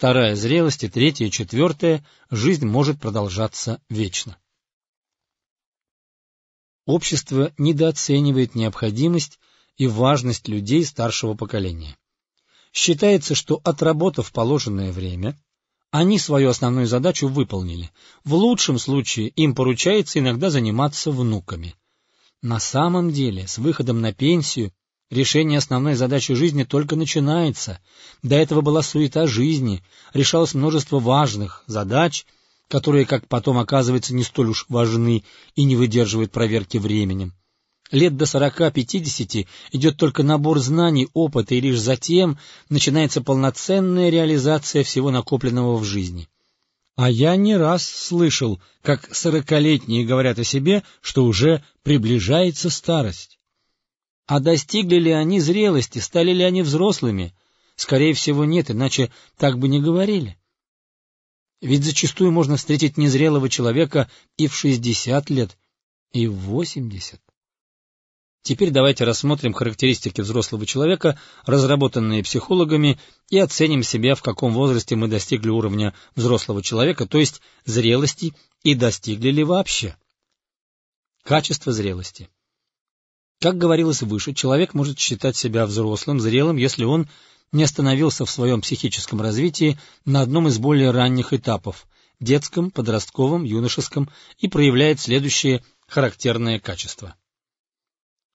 вторая — зрелость, и третья четвертая — жизнь может продолжаться вечно. Общество недооценивает необходимость и важность людей старшего поколения. Считается, что, отработав положенное время, они свою основную задачу выполнили. В лучшем случае им поручается иногда заниматься внуками. На самом деле, с выходом на пенсию решение основной задачи жизни только начинается. До этого была суета жизни, решалось множество важных задач, которые, как потом оказывается, не столь уж важны и не выдерживают проверки временем. Лет до сорока-пятидесяти идет только набор знаний, опыта, и лишь затем начинается полноценная реализация всего накопленного в жизни. А я не раз слышал, как сорокалетние говорят о себе, что уже приближается старость. А достигли ли они зрелости, стали ли они взрослыми? Скорее всего, нет, иначе так бы не говорили. Ведь зачастую можно встретить незрелого человека и в шестьдесят лет, и в восемьдесят. Теперь давайте рассмотрим характеристики взрослого человека, разработанные психологами, и оценим себя, в каком возрасте мы достигли уровня взрослого человека, то есть зрелости, и достигли ли вообще. Качество зрелости. Как говорилось выше, человек может считать себя взрослым, зрелым, если он не остановился в своем психическом развитии на одном из более ранних этапов – детском, подростковом, юношеском, и проявляет следующие характерные качества.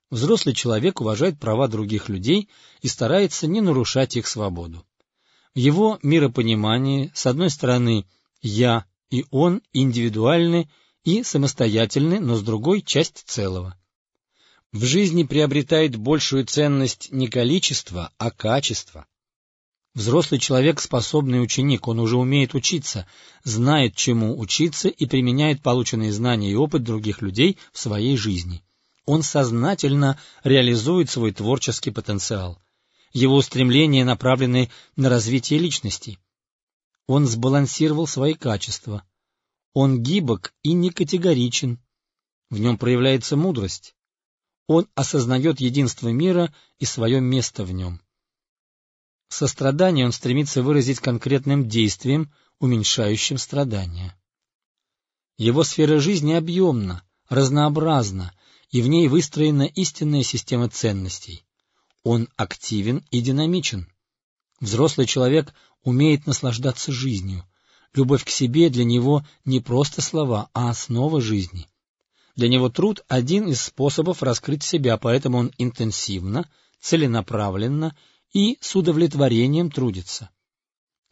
Взрослый человек уважает права других людей и старается не нарушать их свободу. В его миропонимании, с одной стороны, «я» и «он» индивидуальны и самостоятельны, но с другой — часть целого. В жизни приобретает большую ценность не количество, а качество. Взрослый человек — способный ученик, он уже умеет учиться, знает, чему учиться и применяет полученные знания и опыт других людей в своей жизни он сознательно реализует свой творческий потенциал. Его устремления направлены на развитие личности. Он сбалансировал свои качества. Он гибок и не категоричен. В нем проявляется мудрость. Он осознает единство мира и свое место в нем. Сострадание он стремится выразить конкретным действием, уменьшающим страдания. Его сфера жизни объемна, разнообразна, и в ней выстроена истинная система ценностей. Он активен и динамичен. Взрослый человек умеет наслаждаться жизнью. Любовь к себе для него не просто слова, а основа жизни. Для него труд – один из способов раскрыть себя, поэтому он интенсивно, целенаправленно и с удовлетворением трудится.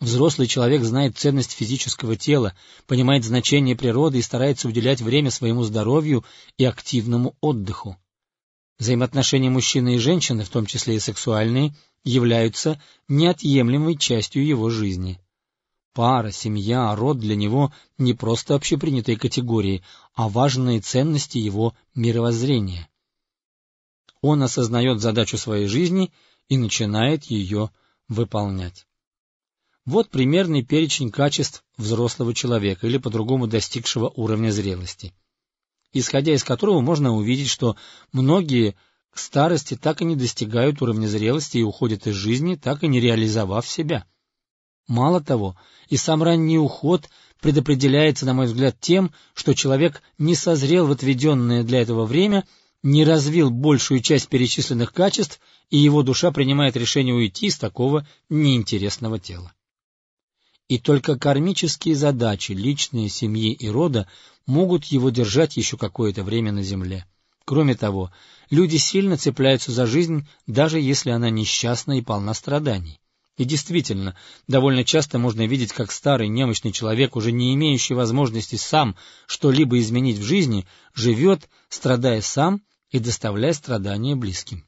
Взрослый человек знает ценность физического тела, понимает значение природы и старается уделять время своему здоровью и активному отдыху. Взаимоотношения мужчины и женщины, в том числе и сексуальные, являются неотъемлемой частью его жизни. Пара, семья, род для него не просто общепринятые категории, а важные ценности его мировоззрения. Он осознает задачу своей жизни и начинает ее выполнять. Вот примерный перечень качеств взрослого человека или по-другому достигшего уровня зрелости, исходя из которого можно увидеть, что многие к старости так и не достигают уровня зрелости и уходят из жизни, так и не реализовав себя. Мало того, и сам ранний уход предопределяется, на мой взгляд, тем, что человек не созрел в отведенное для этого время, не развил большую часть перечисленных качеств, и его душа принимает решение уйти из такого неинтересного тела и только кармические задачи, личные, семьи и рода могут его держать еще какое-то время на земле. Кроме того, люди сильно цепляются за жизнь, даже если она несчастна и полна страданий. И действительно, довольно часто можно видеть, как старый немощный человек, уже не имеющий возможности сам что-либо изменить в жизни, живет, страдая сам и доставляя страдания близким.